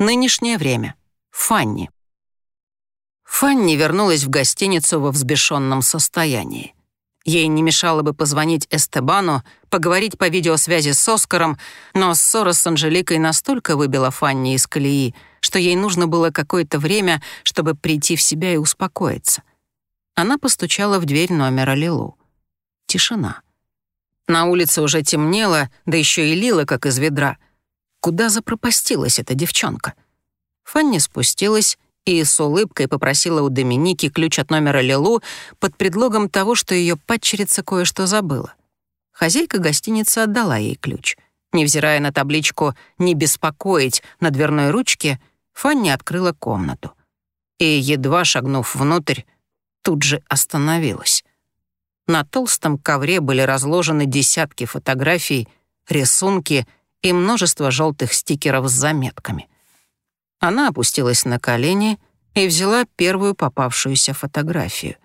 Нынешнее время. Фанни. Фанни вернулась в гостиницу во взбешенном состоянии. Ей не мешало бы позвонить Эстебану, поговорить по видеосвязи с Оскаром, но ссора с Анжеликой настолько выбила Фанни из колеи, что ей нужно было какое-то время, чтобы прийти в себя и успокоиться. Она постучала в дверь номера Лилу. Тишина. На улице уже темнело, да еще и лило, как из ведра — Куда запропастилась эта девчонка? Фанни спустилась и с улыбкой попросила у Доминики ключ от номера Лилу под предлогом того, что ее падчерица кое-что забыла. Хозяйка гостиницы отдала ей ключ. Невзирая на табличку «Не беспокоить» на дверной ручке, Фанни открыла комнату. И, едва шагнув внутрь, тут же остановилась. На толстом ковре были разложены десятки фотографий, рисунки — и множество желтых стикеров с заметками. Она опустилась на колени и взяла первую попавшуюся фотографию.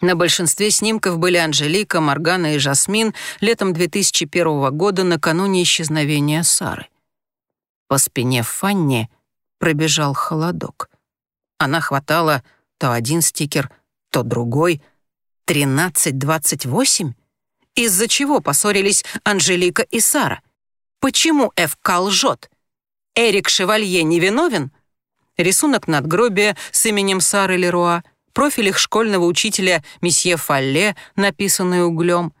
На большинстве снимков были Анжелика, Моргана и Жасмин летом 2001 года накануне исчезновения Сары. По спине Фанни пробежал холодок. Она хватала то один стикер, то другой. «Тринадцать-двадцать-восемь?» Из-за чего поссорились Анжелика и Сара? Почему ФК лжет? Эрик Шевалье невиновен? Рисунок надгробия с именем Сары Леруа, профиль их школьного учителя месье Фалле, написанный углем.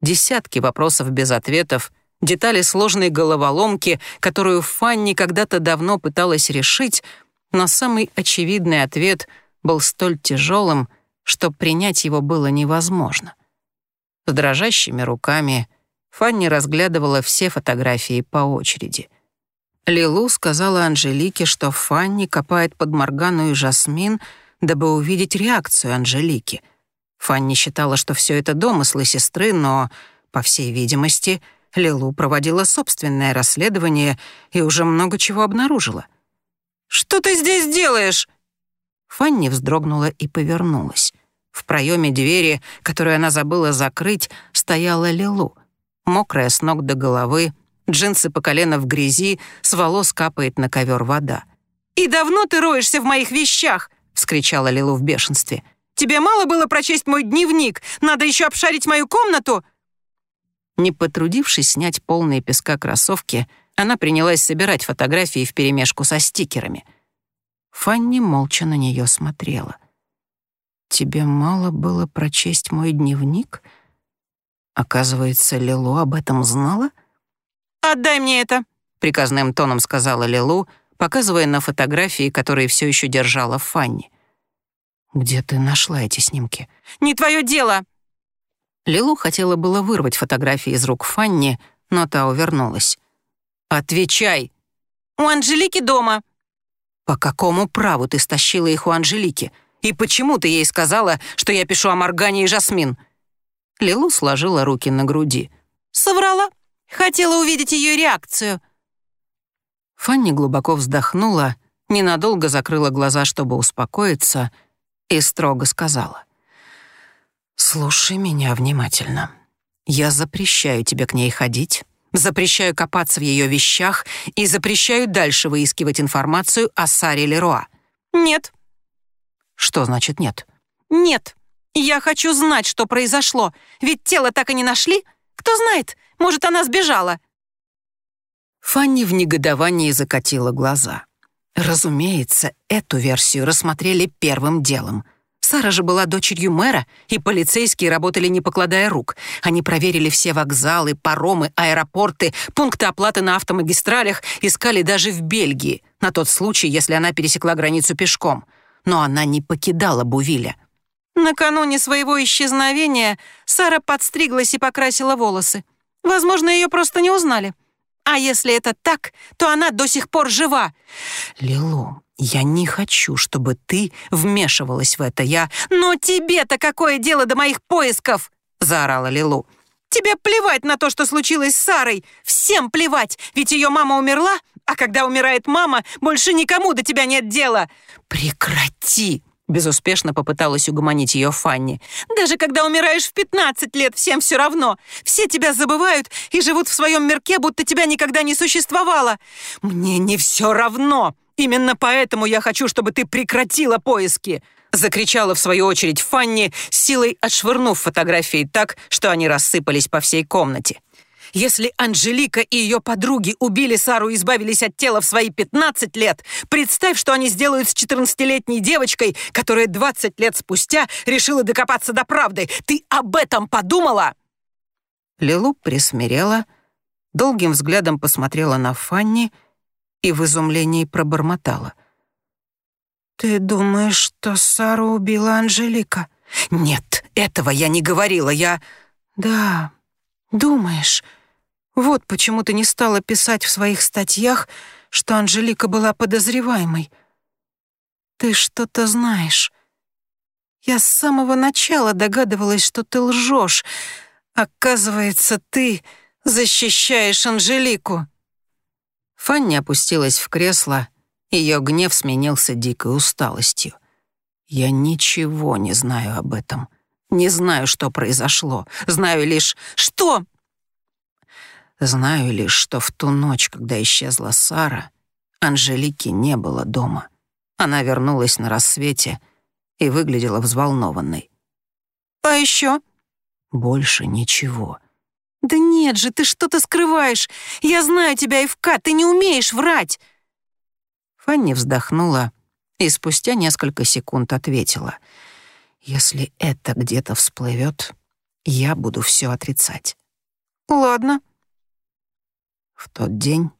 Десятки вопросов без ответов, детали сложной головоломки, которую Фанни когда-то давно пыталась решить, но самый очевидный ответ был столь тяжелым, что принять его было невозможно. С дрожащими руками Фанни разглядывала все фотографии по очереди. Лилу сказала Анжелике, что Фанни копает под Моргану и Жасмин, дабы увидеть реакцию Анжелики. Фанни считала, что все это домыслы сестры, но, по всей видимости, Лилу проводила собственное расследование и уже много чего обнаружила. «Что ты здесь делаешь?» Фанни вздрогнула и повернулась. В проеме двери, которую она забыла закрыть, стояла Лилу — мокрая с ног до головы, джинсы по колено в грязи, с волос капает на ковер вода. «И давно ты роешься в моих вещах?» — вскричала Лилу в бешенстве. «Тебе мало было прочесть мой дневник? Надо еще обшарить мою комнату?» Не потрудившись снять полные песка кроссовки, она принялась собирать фотографии вперемешку со стикерами. Фанни молча на нее смотрела. «Тебе мало было прочесть мой дневник?» Оказывается, Лилу об этом знала? «Отдай мне это», — приказным тоном сказала Лилу, показывая на фотографии, которые все еще держала Фанни. «Где ты нашла эти снимки?» «Не твое дело!» Лилу хотела было вырвать фотографии из рук Фанни, но та увернулась. «Отвечай!» «У Анжелики дома». «По какому праву ты стащила их у Анжелики? И почему ты ей сказала, что я пишу о Моргане и Жасмин?» Лилу сложила руки на груди. «Соврала. Хотела увидеть ее реакцию». Фанни глубоко вздохнула, ненадолго закрыла глаза, чтобы успокоиться, и строго сказала. «Слушай меня внимательно. Я запрещаю тебе к ней ходить, запрещаю копаться в ее вещах и запрещаю дальше выискивать информацию о Саре Леруа». «Нет». «Что значит нет?» «Нет». «Я хочу знать, что произошло, ведь тело так и не нашли. Кто знает, может, она сбежала». Фанни в негодовании закатила глаза. Разумеется, эту версию рассмотрели первым делом. Сара же была дочерью мэра, и полицейские работали не покладая рук. Они проверили все вокзалы, паромы, аэропорты, пункты оплаты на автомагистралях, искали даже в Бельгии, на тот случай, если она пересекла границу пешком. Но она не покидала Бувиля. Накануне своего исчезновения Сара подстриглась и покрасила волосы. Возможно, ее просто не узнали. А если это так, то она до сих пор жива. Лилу, я не хочу, чтобы ты вмешивалась в это. Я... Но тебе-то какое дело до моих поисков? Заорала Лилу. Тебе плевать на то, что случилось с Сарой. Всем плевать, ведь ее мама умерла, а когда умирает мама, больше никому до тебя нет дела. Прекрати, Безуспешно попыталась угомонить ее Фанни. «Даже когда умираешь в 15 лет, всем все равно. Все тебя забывают и живут в своем мирке, будто тебя никогда не существовало. Мне не все равно. Именно поэтому я хочу, чтобы ты прекратила поиски!» Закричала в свою очередь Фанни, силой отшвырнув фотографии так, что они рассыпались по всей комнате. Если Анжелика и ее подруги убили Сару и избавились от тела в свои 15 лет, представь, что они сделают с 14-летней девочкой, которая 20 лет спустя решила докопаться до правды. Ты об этом подумала?» Лилу присмирела, долгим взглядом посмотрела на Фанни и в изумлении пробормотала. «Ты думаешь, что Сару убила Анжелика?» «Нет, этого я не говорила, я...» «Да, думаешь...» Вот почему ты не стала писать в своих статьях, что Анжелика была подозреваемой. Ты что-то знаешь. Я с самого начала догадывалась, что ты лжешь. Оказывается, ты защищаешь Анжелику. Фанни опустилась в кресло, ее гнев сменился дикой усталостью. Я ничего не знаю об этом. Не знаю, что произошло. Знаю лишь... Что? Знаю лишь, что в ту ночь, когда исчезла Сара, Анжелики не было дома. Она вернулась на рассвете и выглядела взволнованной. «А еще?» «Больше ничего». «Да нет же, ты что-то скрываешь. Я знаю тебя, Ивка, ты не умеешь врать!» Фанни вздохнула и спустя несколько секунд ответила. «Если это где-то всплывет, я буду все отрицать». «Ладно», в тот день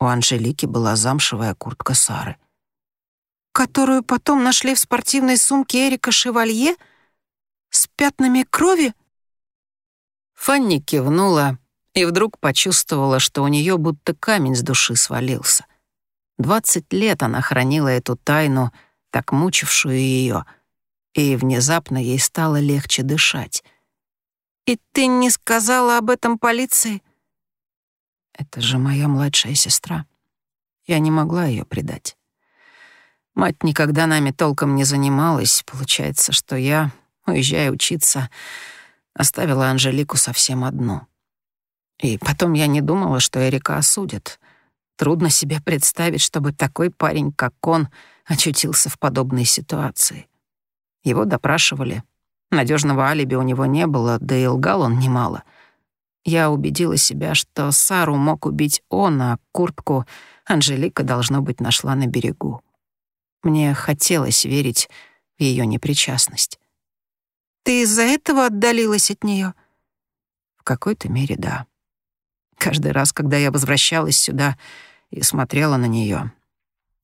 у Анжелики была замшевая куртка Сары. «Которую потом нашли в спортивной сумке Эрика Шевалье? С пятнами крови?» Фанни кивнула и вдруг почувствовала, что у нее будто камень с души свалился. Двадцать лет она хранила эту тайну, так мучившую ее, и внезапно ей стало легче дышать. «И ты не сказала об этом полиции?» Это же моя младшая сестра. Я не могла ее предать. Мать никогда нами толком не занималась. Получается, что я, уезжая учиться, оставила Анжелику совсем одну. И потом я не думала, что Эрика осудят. Трудно себе представить, чтобы такой парень, как он, очутился в подобной ситуации. Его допрашивали. Надежного алиби у него не было, да и лгал он немало — я убедила себя, что Сару мог убить он, а куртку Анжелика, должно быть, нашла на берегу. Мне хотелось верить в ее непричастность. «Ты из-за этого отдалилась от нее? «В какой-то мере, да. Каждый раз, когда я возвращалась сюда и смотрела на нее,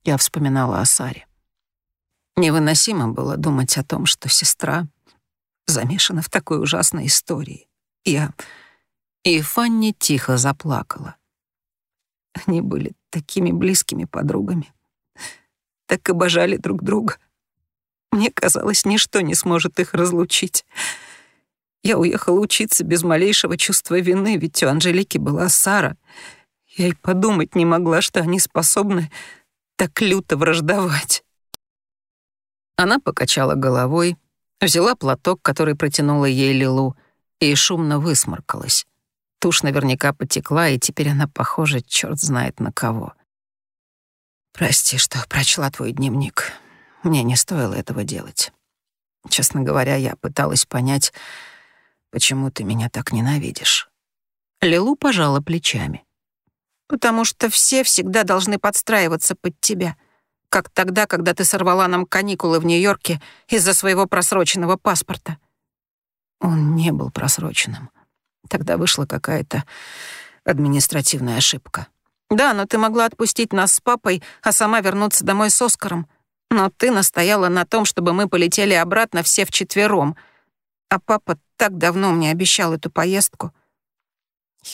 я вспоминала о Саре. Невыносимо было думать о том, что сестра замешана в такой ужасной истории. Я и Фанни тихо заплакала. Они были такими близкими подругами. Так обожали друг друга. Мне казалось, ничто не сможет их разлучить. Я уехала учиться без малейшего чувства вины, ведь у Анжелики была Сара. Я и подумать не могла, что они способны так люто враждовать. Она покачала головой, взяла платок, который протянула ей Лилу, и шумно высморкалась. Тушь наверняка потекла, и теперь она похожа черт знает на кого. «Прости, что прочла твой дневник. Мне не стоило этого делать. Честно говоря, я пыталась понять, почему ты меня так ненавидишь». Лилу пожала плечами. «Потому что все всегда должны подстраиваться под тебя, как тогда, когда ты сорвала нам каникулы в Нью-Йорке из-за своего просроченного паспорта». Он не был просроченным. Тогда вышла какая-то административная ошибка. Да, но ты могла отпустить нас с папой, а сама вернуться домой с Оскаром. Но ты настояла на том, чтобы мы полетели обратно все вчетвером. А папа так давно мне обещал эту поездку.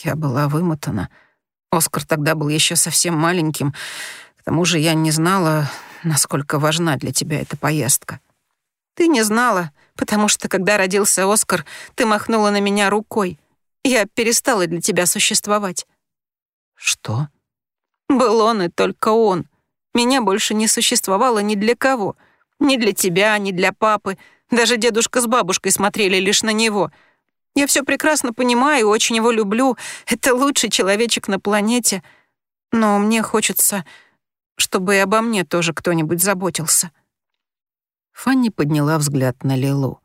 Я была вымотана. Оскар тогда был еще совсем маленьким. К тому же я не знала, насколько важна для тебя эта поездка. Ты не знала, потому что, когда родился Оскар, ты махнула на меня рукой. Я перестала для тебя существовать». «Что?» «Был он и только он. Меня больше не существовало ни для кого. Ни для тебя, ни для папы. Даже дедушка с бабушкой смотрели лишь на него. Я все прекрасно понимаю и очень его люблю. Это лучший человечек на планете. Но мне хочется, чтобы и обо мне тоже кто-нибудь заботился». Фанни подняла взгляд на Лилу.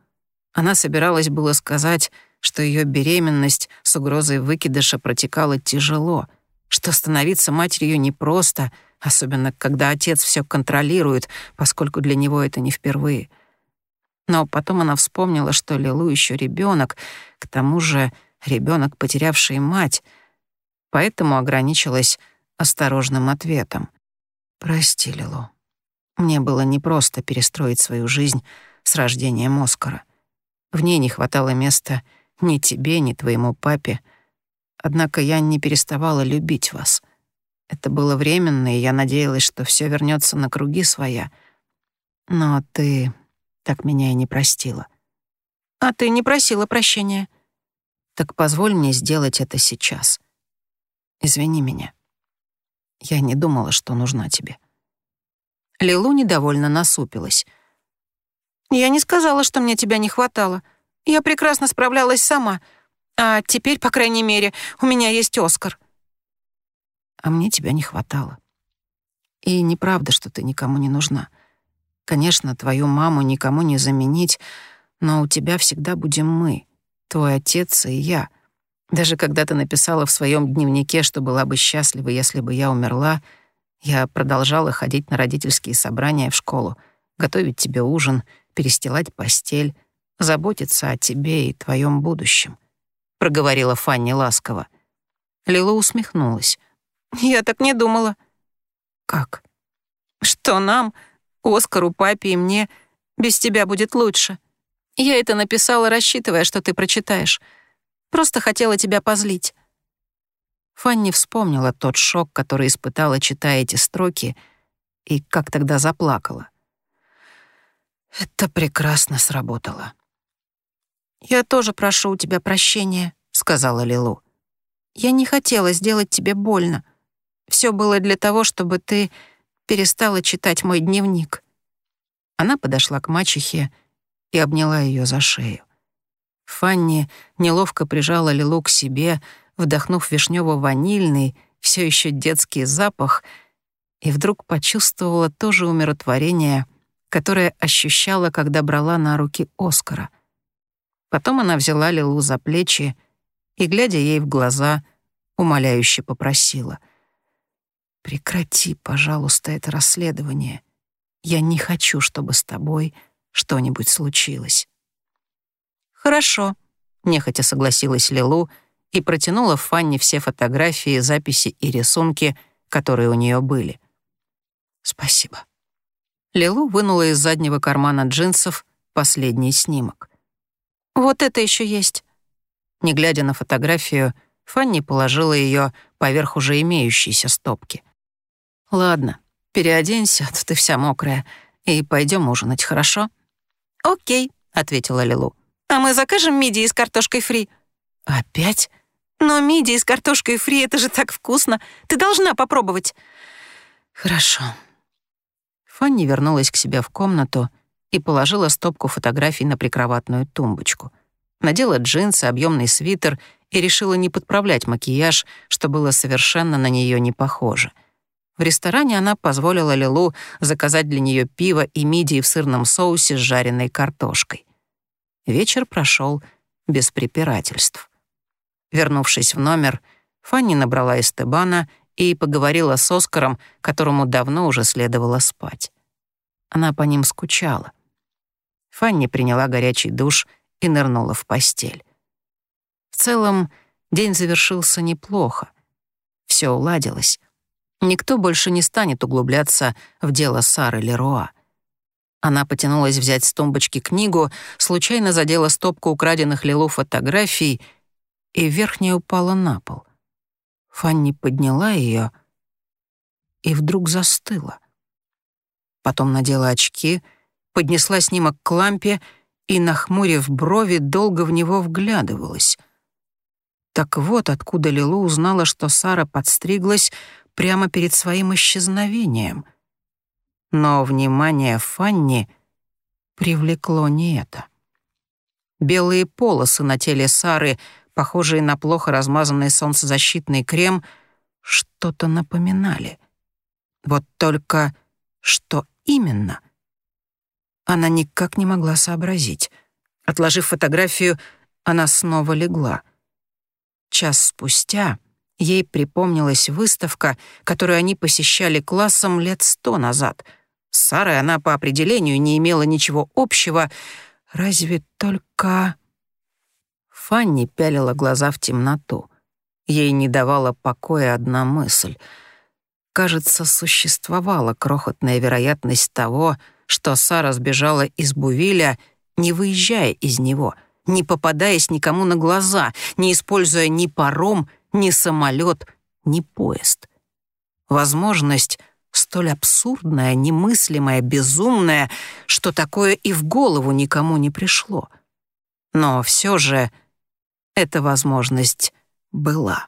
Она собиралась было сказать, что ее беременность с угрозой выкидыша протекала тяжело, что становиться матерью непросто, особенно когда отец все контролирует, поскольку для него это не впервые. Но потом она вспомнила, что Лилу еще ребенок, к тому же ребенок, потерявший мать, поэтому ограничилась осторожным ответом. «Прости, Лилу. Мне было непросто перестроить свою жизнь с рождением Оскара. В ней не хватало места ни тебе, ни твоему папе. Однако я не переставала любить вас. Это было временно, и я надеялась, что все вернется на круги своя. Но ты так меня и не простила. А ты не просила прощения. Так позволь мне сделать это сейчас. Извини меня. Я не думала, что нужна тебе. Лилу недовольно насупилась. «Я не сказала, что мне тебя не хватало. Я прекрасно справлялась сама. А теперь, по крайней мере, у меня есть Оскар». «А мне тебя не хватало. И неправда, что ты никому не нужна. Конечно, твою маму никому не заменить, но у тебя всегда будем мы, твой отец и я. Даже когда ты написала в своем дневнике, что была бы счастлива, если бы я умерла — я продолжала ходить на родительские собрания в школу, готовить тебе ужин, перестилать постель, заботиться о тебе и твоем будущем», — проговорила Фанни ласково. Лила усмехнулась. «Я так не думала». «Как?» «Что нам, Оскару, папе и мне, без тебя будет лучше. Я это написала, рассчитывая, что ты прочитаешь. Просто хотела тебя позлить». Фанни вспомнила тот шок, который испытала, читая эти строки, и как тогда заплакала. Это прекрасно сработало. «Я тоже прошу у тебя прощения», — сказала Лилу. «Я не хотела сделать тебе больно. Все было для того, чтобы ты перестала читать мой дневник». Она подошла к мачехе и обняла ее за шею. Фанни неловко прижала Лилу к себе, — вдохнув вишнево-ванильный, все еще детский запах, и вдруг почувствовала то же умиротворение, которое ощущала, когда брала на руки Оскара. Потом она взяла Лилу за плечи и, глядя ей в глаза, умоляюще попросила. «Прекрати, пожалуйста, это расследование. Я не хочу, чтобы с тобой что-нибудь случилось». «Хорошо», — нехотя согласилась Лилу, — и протянула Фанни все фотографии, записи и рисунки, которые у нее были. «Спасибо». Лилу вынула из заднего кармана джинсов последний снимок. «Вот это еще есть». Не глядя на фотографию, Фанни положила ее поверх уже имеющейся стопки. «Ладно, переоденься, тут ты вся мокрая, и пойдем ужинать, хорошо?» «Окей», — ответила Лилу. «А мы закажем мидии с картошкой фри». «Опять?» Но мидии с картошкой фри — это же так вкусно. Ты должна попробовать». «Хорошо». Фанни вернулась к себе в комнату и положила стопку фотографий на прикроватную тумбочку. Надела джинсы, объемный свитер и решила не подправлять макияж, что было совершенно на нее не похоже. В ресторане она позволила Лилу заказать для нее пиво и мидии в сырном соусе с жареной картошкой. Вечер прошел без препирательств. Вернувшись в номер, Фанни набрала Эстебана и поговорила с Оскаром, которому давно уже следовало спать. Она по ним скучала. Фанни приняла горячий душ и нырнула в постель. В целом, день завершился неплохо. Все уладилось. Никто больше не станет углубляться в дело Сары Леруа. Она потянулась взять с тумбочки книгу, случайно задела стопку украденных Лилу фотографий — и верхняя упала на пол. Фанни подняла ее и вдруг застыла. Потом надела очки, поднесла снимок к лампе и, нахмурив брови, долго в него вглядывалась. Так вот откуда Лилу узнала, что Сара подстриглась прямо перед своим исчезновением. Но внимание Фанни привлекло не это. Белые полосы на теле Сары, похожие на плохо размазанный солнцезащитный крем, что-то напоминали. Вот только что именно? Она никак не могла сообразить. Отложив фотографию, она снова легла. Час спустя ей припомнилась выставка, которую они посещали классом лет сто назад. С Сарой она по определению не имела ничего общего, разве только... Фанни пялила глаза в темноту. Ей не давала покоя одна мысль. Кажется, существовала крохотная вероятность того, что Сара сбежала из Бувиля, не выезжая из него, не попадаясь никому на глаза, не используя ни паром, ни самолет, ни поезд. Возможность столь абсурдная, немыслимая, безумная, что такое и в голову никому не пришло. Но все же эта возможность была.